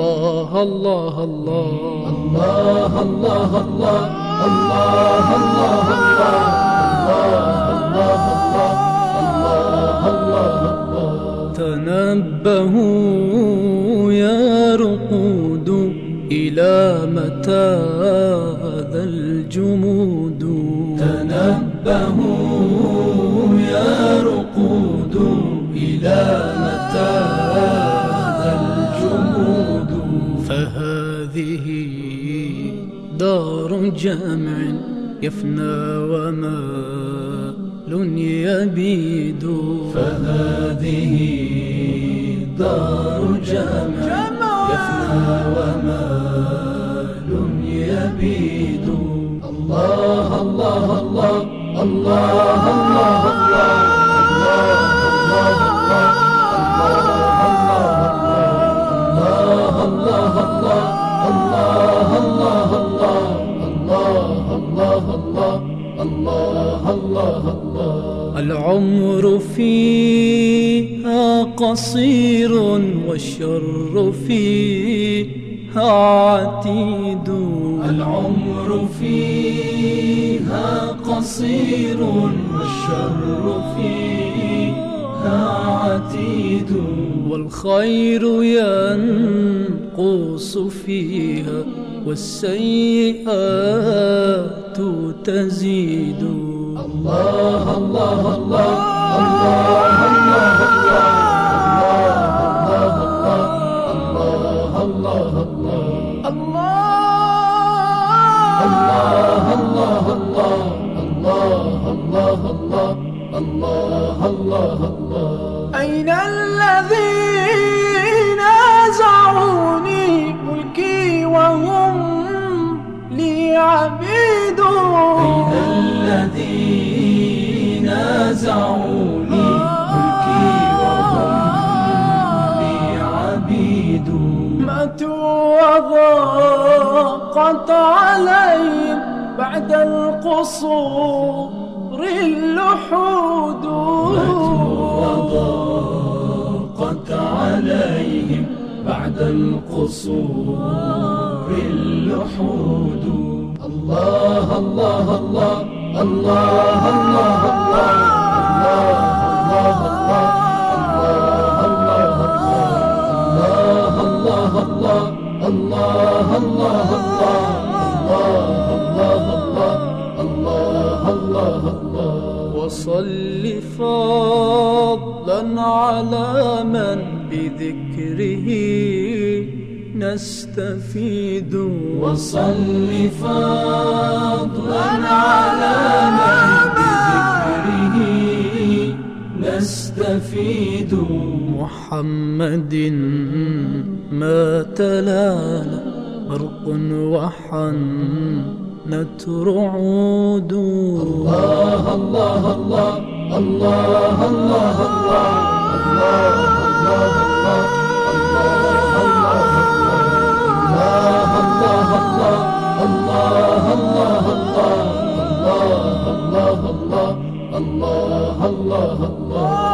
الله تنبهوا يا رقود إلى متى هذا الجمود؟ تنبهوا يا رقود إلى متى فهذه دار جمع يفنى ومال يبيد. فهذه دار جمع يفنى ومال يبيد. الله الله الله الله. العمر فيها قصير والشر فيها عتيد. العمر فيها قصير والشر فيها عتيد. والخير ينقص فيها والسيئات تزيد الله الله الله الله الله الله الله الله أين الذين عبيد. أين الذين نازعوني ملكي وهم لي عبيد ماتوا وضاقت عليهم بعد القصور اللحود. وضاقت عليهم بعد القصور اللحود. الله الله الله الله الله الله الله الله وصل فضلا على من بذكره نستفيد وصل فضلا على من بذكره نستفيد محمد ما تلال برق وحنت رعود الله الله الله الله الله الله الله الله الله Allah, Allah.